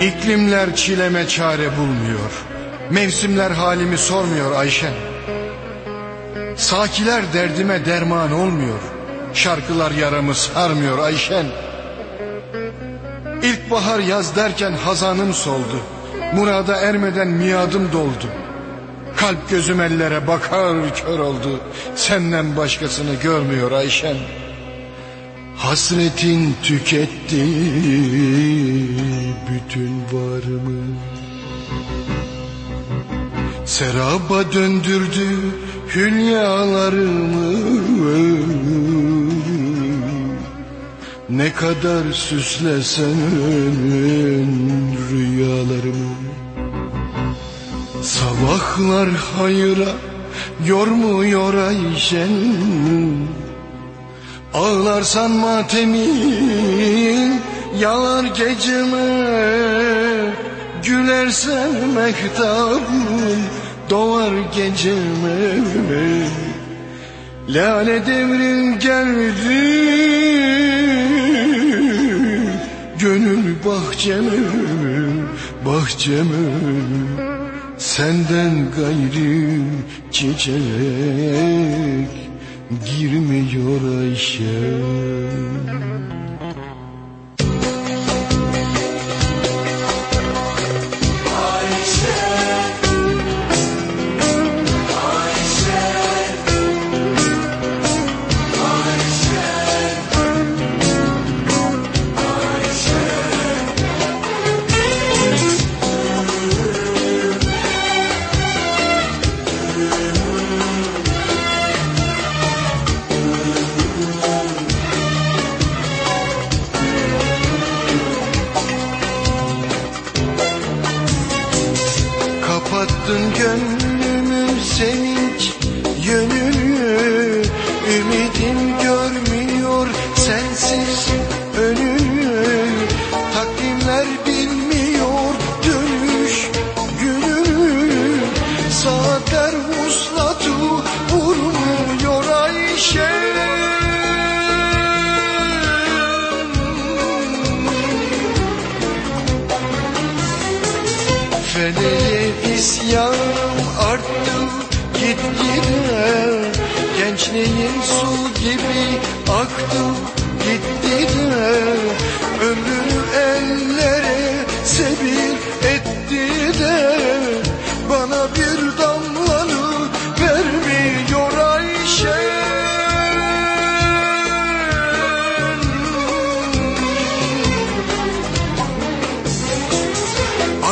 İklimler çileme çare bulmuyor. Mevsimler halimi sormuyor Ayşe. Sakiler derdime derman olmuyor. Şarkılar yaramı sarmıyor Ayşen. İlkbahar yaz derken hazanım soldu. Murada ermeden miadım doldu. Kalp gözüm ellere bakar kör oldu. Senden başkasını görmüyor Ayşen. Hasretin tüketti bütün varımı Seraba döndürdü hülyalarımı Ne kadar süslesen rüyalarımı Sabahlar hayra yormuyor Ayşen. Ağlarsan matemin yalar geceme Gülersen mehtabın doğar geceme. Lale devrin geldi Gönül bahçeme, bahçeme Senden gayrı çiçek girmiyor Ayşe gönlümün sevinç yönünü Ümidim görmüyor sensiz önünü Takvimler bilmiyor dönüş gününü Saatler uslatı vurmuyor Ayşe. Feleğe isyanım arttı gitgide Gençliğin su gibi aktı gitti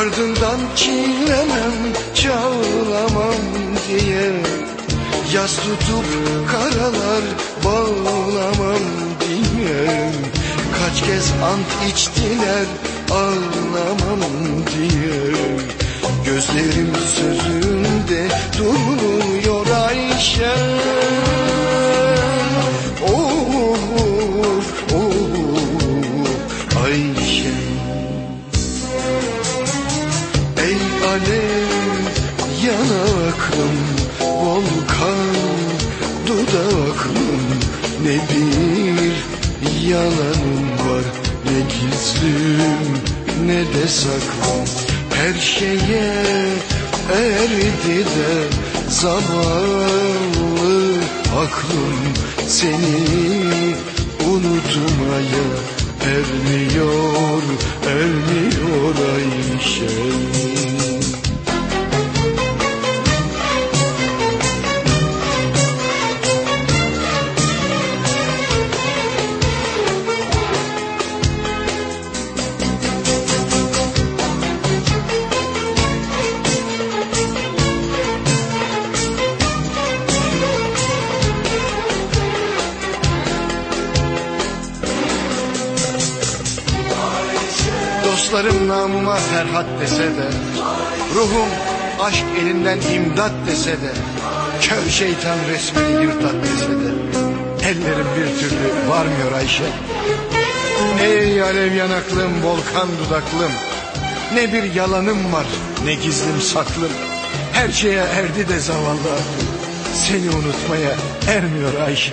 Ardından çiğnemem, çağlamam diye Yaz tutup karalar bağlamam diye Kaç kez ant içtiler ağlamam diye Gözlerim sözünde Ne bir yalanım var ne gizlim ne de saklım Her şeye erdi de zavallı aklım Seni unutmaya ermiyor, ermiyor Ayşe Dostlarım namıma Ferhat dese de Ruhum aşk elinden imdat dese de Kör şeytan resmini yırtat dese de Ellerim bir türlü varmıyor Ayşe. Ey alev yanaklım volkan dudaklım Ne bir yalanım var ne gizlim saklım. Her şeye erdi de zavallı Seni unutmaya ermiyor Ayşe